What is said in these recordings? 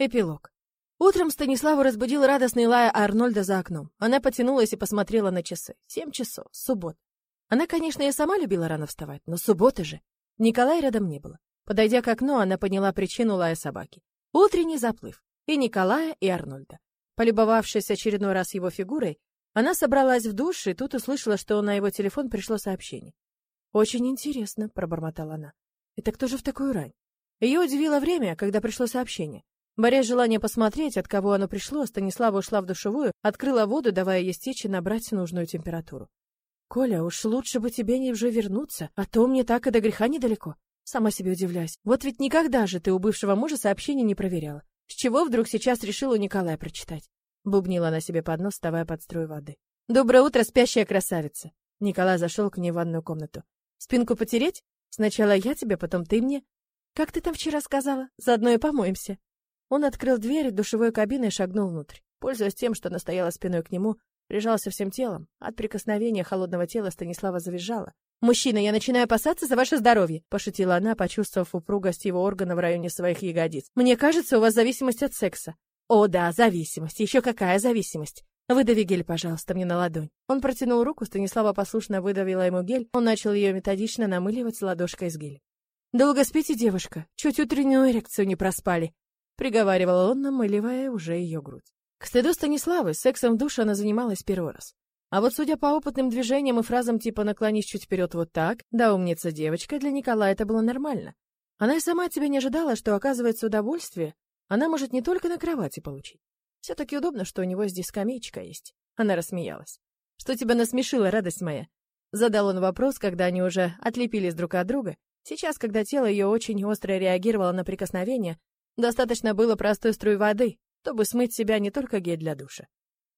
Эпилог. Утром Станиславу разбудил радостный лай Арнольда за окном. Она потянулась и посмотрела на часы. Семь часов, суббот. Она, конечно, и сама любила рано вставать, но суббота же. Николая рядом не было. Подойдя к окну, она поняла причину лая собаки. Утренний заплыв. И Николая, и Арнольда. Полюбовавшись очередной раз его фигурой, она собралась в душ, и тут услышала, что на его телефон пришло сообщение. «Очень интересно», — пробормотала она. «Это кто же в такую рань?» Ее удивило время, когда пришло сообщение. Борясь желание посмотреть, от кого оно пришло, Станислава ушла в душевую, открыла воду, давая ей стечь и набрать нужную температуру. «Коля, уж лучше бы тебе не уже вернуться, а то мне так и до греха недалеко». Сама себе удивляюсь. Вот ведь никогда же ты у бывшего мужа сообщения не проверяла. С чего вдруг сейчас решила у Николая прочитать? Бубнила она себе под нос, вставая под струю воды. «Доброе утро, спящая красавица!» Николай зашел к ней в ванную комнату. «Спинку потереть? Сначала я тебе, потом ты мне. Как ты там вчера сказала? Заодно и помоемся». Он открыл дверь душевой кабины и шагнул внутрь. Пользуясь тем, что она стояла спиной к нему, прижался всем телом. От прикосновения холодного тела Станислава завизжала. «Мужчина, я начинаю опасаться за ваше здоровье», — пошутила она, почувствовав упругость его органа в районе своих ягодиц. «Мне кажется, у вас зависимость от секса». «О, да, зависимость. Еще какая зависимость?» «Выдави гель, пожалуйста, мне на ладонь». Он протянул руку, Станислава послушно выдавила ему гель, он начал ее методично намыливать ладошкой с гелем. «Долго спите, девушка? Чуть утреннюю эрекцию не проспали приговаривал он, намыливая уже ее грудь. К стыду Станиславы, сексом в душе она занималась первый раз. А вот судя по опытным движениям и фразам типа «наклонись чуть вперед вот так», «да умница девочка», для Николая это было нормально. Она и сама от себя не ожидала, что, оказывается, удовольствие она может не только на кровати получить. Все-таки удобно, что у него здесь скамеечка есть. Она рассмеялась. «Что тебя насмешило, радость моя?» Задал он вопрос, когда они уже отлепились друг от друга. Сейчас, когда тело ее очень остро реагировало на прикосновение, Достаточно было простой струи воды, чтобы смыть себя не только гель для душа.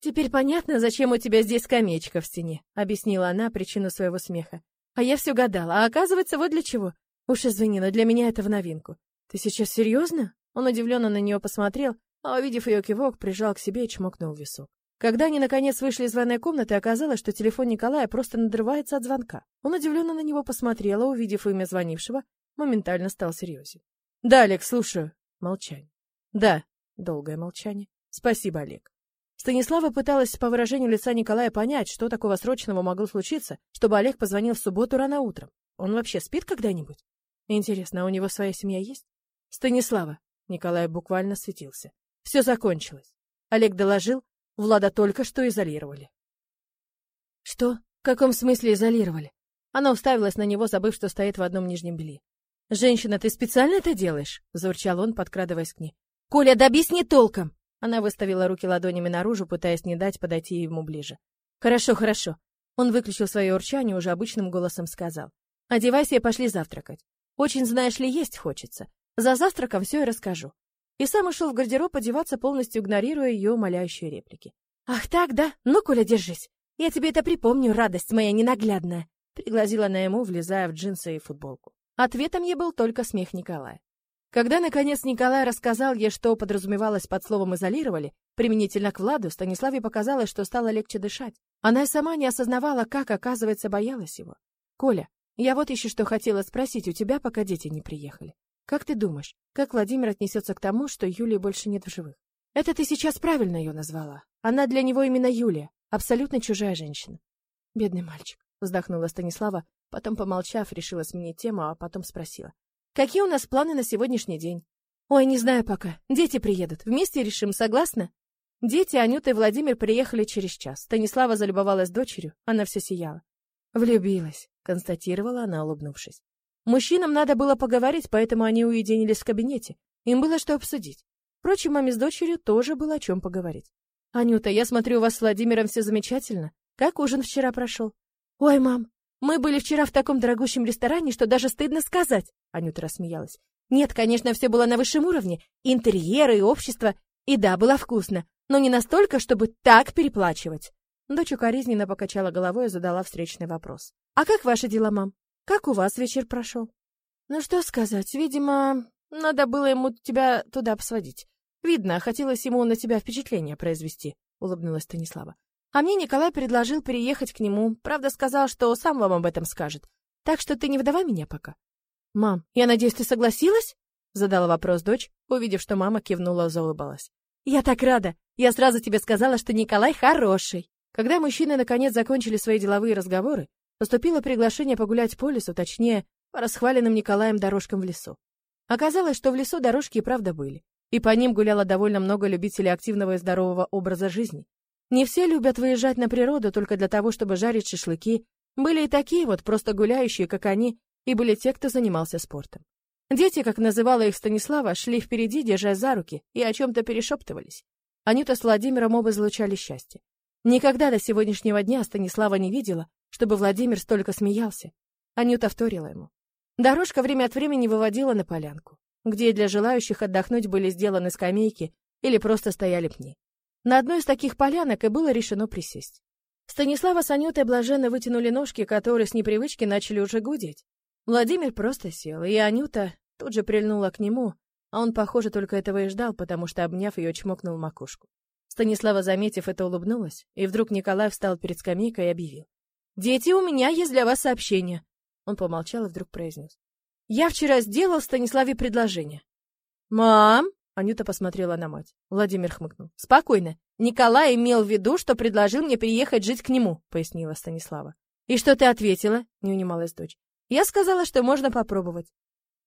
«Теперь понятно, зачем у тебя здесь скамеечка в стене», — объяснила она причину своего смеха. «А я все гадала, а оказывается, вот для чего. Уж извини, но для меня это в новинку. Ты сейчас серьезно?» Он удивленно на нее посмотрел, а увидев ее кивок, прижал к себе и чмокнул в висок. Когда они, наконец, вышли из ванной комнаты, оказалось, что телефон Николая просто надрывается от звонка. Он удивленно на него посмотрел, а, увидев имя звонившего, моментально стал серьезен. «Да, Алекс, слушаю», Молчание. Да, долгое молчание. Спасибо, Олег. Станислава пыталась по выражению лица Николая понять, что такого срочного могло случиться, чтобы Олег позвонил в субботу рано утром. Он вообще спит когда-нибудь? Интересно, а у него своя семья есть? Станислава. Николай буквально светился. Все закончилось. Олег доложил, Влада только что изолировали. Что? В каком смысле изолировали? Она уставилась на него, забыв, что стоит в одном нижнем белье. «Женщина, ты специально это делаешь?» — заурчал он, подкрадываясь к ней. «Коля, да объясни толком!» Она выставила руки ладонями наружу, пытаясь не дать подойти ему ближе. «Хорошо, хорошо». Он выключил свое урчание, уже обычным голосом сказал. «Одевайся и пошли завтракать. Очень, знаешь ли, есть хочется. За завтраком все и расскажу». И сам ушел в гардероб одеваться, полностью игнорируя ее умоляющие реплики. «Ах так, да? Ну, Коля, держись. Я тебе это припомню, радость моя ненаглядная!» Пригласила она ему, влезая в джинсы и футболку. Ответом ей был только смех Николая. Когда, наконец, Николай рассказал ей, что подразумевалось под словом «изолировали», применительно к Владу, Станиславе показалось, что стало легче дышать. Она и сама не осознавала, как, оказывается, боялась его. «Коля, я вот еще что хотела спросить у тебя, пока дети не приехали. Как ты думаешь, как Владимир отнесется к тому, что Юлии больше нет в живых? Это ты сейчас правильно ее назвала. Она для него именно Юлия, абсолютно чужая женщина. Бедный мальчик, вздохнула Станислава, Потом, помолчав, решила сменить тему, а потом спросила. «Какие у нас планы на сегодняшний день?» «Ой, не знаю пока. Дети приедут. Вместе решим, согласна?» Дети, Анюта и Владимир приехали через час. Станислава залюбовалась дочерью, она все сияла. «Влюбилась», — констатировала она, улыбнувшись. Мужчинам надо было поговорить, поэтому они уединились в кабинете. Им было что обсудить. Впрочем, маме с дочерью тоже было о чем поговорить. «Анюта, я смотрю, у вас с Владимиром все замечательно. Как ужин вчера прошел?» «Ой, мам, мы были вчера в таком дорогущем ресторане, что даже стыдно сказать. Анюта рассмеялась. Нет, конечно, все было на высшем уровне. Интерьеры и общество. И да, было вкусно. Но не настолько, чтобы так переплачивать. Дочь укоризненно покачала головой и задала встречный вопрос. «А как ваши дела, мам? Как у вас вечер прошел?» «Ну что сказать, видимо, надо было ему тебя туда посводить. Видно, хотелось ему на тебя впечатление произвести», — улыбнулась Станислава. А мне Николай предложил переехать к нему. Правда, сказал, что сам вам об этом скажет. Так что ты не выдавай меня пока. Мам, я надеюсь, ты согласилась? Задала вопрос дочь, увидев, что мама кивнула, заулыбалась. «Я так рада! Я сразу тебе сказала, что Николай хороший!» Когда мужчины наконец закончили свои деловые разговоры, поступило приглашение погулять по лесу, точнее, по расхваленным Николаем дорожкам в лесу. Оказалось, что в лесу дорожки и правда были, и по ним гуляло довольно много любителей активного и здорового образа жизни. Не все любят выезжать на природу только для того, чтобы жарить шашлыки. Были и такие вот, просто гуляющие, как они, и были те, кто занимался спортом. Дети, как называла их Станислава, шли впереди, держась за руки, и о чем-то перешептывались. Анюта с Владимиром оба излучали счастье. Никогда до сегодняшнего дня Станислава не видела, чтобы Владимир столько смеялся. Анюта вторила ему. Дорожка время от времени выводила на полянку, где для желающих отдохнуть были сделаны скамейки или просто стояли пни. На одной из таких полянок и было решено присесть. Станислава с Анютой блаженно вытянули ножки, которые с непривычки начали уже гудеть. Владимир просто сел, и Анюта тут же прильнула к нему, а он, похоже, только этого и ждал, потому что, обняв ее, чмокнул макушку. Станислава, заметив это, улыбнулась, и вдруг Николай встал перед скамейкой и объявил. «Дети, у меня есть для вас сообщение». Он помолчал и вдруг произнес. «Я вчера сделал Станиславе предложение». «Мам!» Анюта посмотрела на мать. Владимир хмыкнул. «Спокойно. Николай имел в виду, что предложил мне приехать жить к нему», — пояснила Станислава. «И что ты ответила?» — не унималась дочь. «Я сказала, что можно попробовать».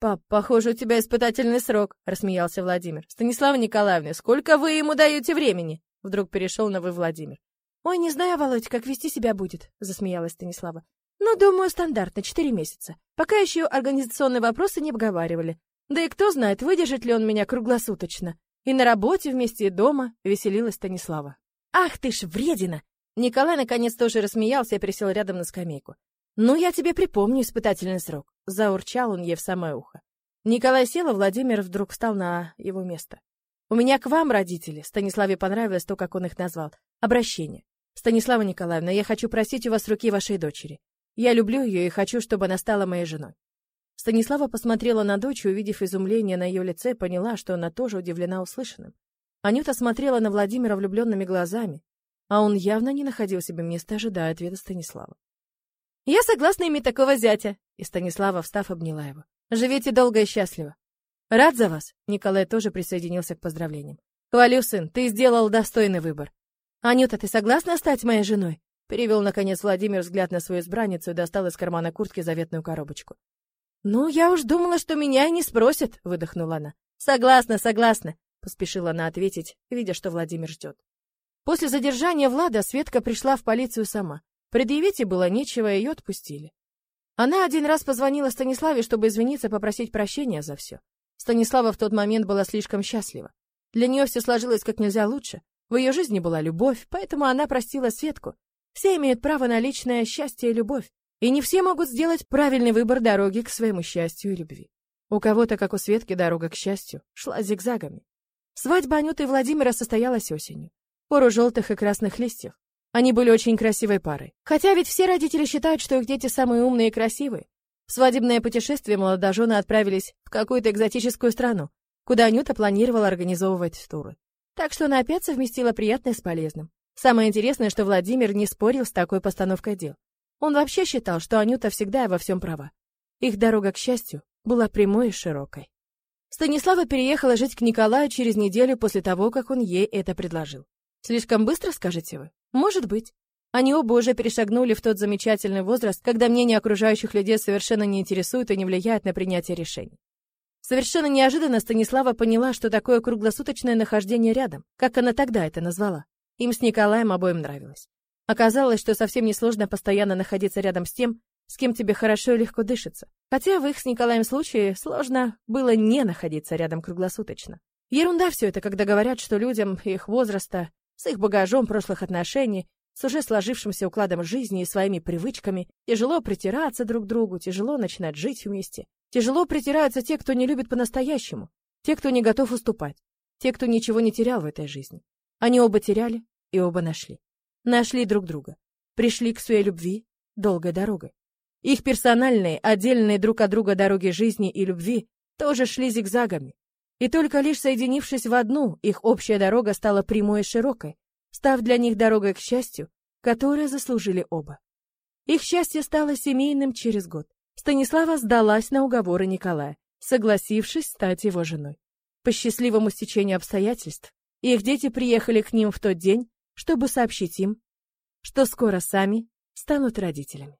«Пап, похоже, у тебя испытательный срок», — рассмеялся Владимир. «Станислава Николаевна, сколько вы ему даете времени?» Вдруг перешел на «вы» Владимир. «Ой, не знаю, Володь, как вести себя будет», — засмеялась Станислава. «Ну, думаю, стандартно, четыре месяца. Пока еще организационные вопросы не обговаривали. Да и кто знает, выдержит ли он меня круглосуточно. И на работе вместе, и дома, веселилась Станислава. Ах ты ж вредина! Николай наконец тоже рассмеялся и присел рядом на скамейку. Ну, я тебе припомню испытательный срок. Заурчал он ей в самое ухо. Николай сел, а Владимир вдруг встал на его место. У меня к вам, родители, Станиславе понравилось то, как он их назвал, обращение. Станислава Николаевна, я хочу просить у вас руки вашей дочери. Я люблю ее и хочу, чтобы она стала моей женой. Станислава посмотрела на дочь и, увидев изумление на ее лице, поняла, что она тоже удивлена услышанным. Анюта смотрела на Владимира влюбленными глазами, а он явно не находил себе места, ожидая ответа Станислава. «Я согласна иметь такого зятя!» И Станислава, встав, обняла его. «Живите долго и счастливо!» «Рад за вас!» Николай тоже присоединился к поздравлениям. «Хвалю, сын, ты сделал достойный выбор!» «Анюта, ты согласна стать моей женой?» Перевел, наконец, Владимир взгляд на свою избранницу и достал из кармана куртки заветную коробочку. «Ну, я уж думала, что меня и не спросят», — выдохнула она. «Согласна, согласна», — поспешила она ответить, видя, что Владимир ждет. После задержания Влада Светка пришла в полицию сама. Предъявить ей было нечего, ее отпустили. Она один раз позвонила Станиславе, чтобы извиниться, попросить прощения за все. Станислава в тот момент была слишком счастлива. Для нее все сложилось как нельзя лучше. В ее жизни была любовь, поэтому она простила Светку. Все имеют право на личное счастье и любовь. И не все могут сделать правильный выбор дороги к своему счастью и любви. У кого-то, как у Светки, дорога к счастью шла зигзагами. Свадьба Анюты и Владимира состоялась осенью. Пору желтых и красных листьев. Они были очень красивой парой. Хотя ведь все родители считают, что их дети самые умные и красивые. В свадебное путешествие молодожены отправились в какую-то экзотическую страну, куда Анюта планировала организовывать туры. Так что она опять совместила приятное с полезным. Самое интересное, что Владимир не спорил с такой постановкой дел. Он вообще считал, что Анюта всегда во всем права. Их дорога к счастью была прямой и широкой. Станислава переехала жить к Николаю через неделю после того, как он ей это предложил. Слишком быстро, скажете вы? Может быть. Они оба уже перешагнули в тот замечательный возраст, когда мнение окружающих людей совершенно не интересует и не влияет на принятие решений. Совершенно неожиданно Станислава поняла, что такое круглосуточное нахождение рядом, как она тогда это назвала. Им с Николаем обоим нравилось. Оказалось, что совсем несложно постоянно находиться рядом с тем, с кем тебе хорошо и легко дышится. Хотя в их с Николаем случае сложно было не находиться рядом круглосуточно. Ерунда все это, когда говорят, что людям их возраста, с их багажом прошлых отношений, с уже сложившимся укладом жизни и своими привычками, тяжело притираться друг к другу, тяжело начинать жить вместе. Тяжело притираются те, кто не любит по-настоящему, те, кто не готов уступать, те, кто ничего не терял в этой жизни. Они оба теряли и оба нашли. Нашли друг друга. Пришли к своей любви долгой дорогой. Их персональные, отдельные друг от друга дороги жизни и любви тоже шли зигзагами. И только лишь соединившись в одну, их общая дорога стала прямой и широкой, став для них дорогой к счастью, которое заслужили оба. Их счастье стало семейным через год. Станислава сдалась на уговоры Николая. согласившись стать его женой. По счастливому стечению обстоятельств, их дети приехали к ним в тот день, чтобы сообщить им, что скоро сами станут родителями.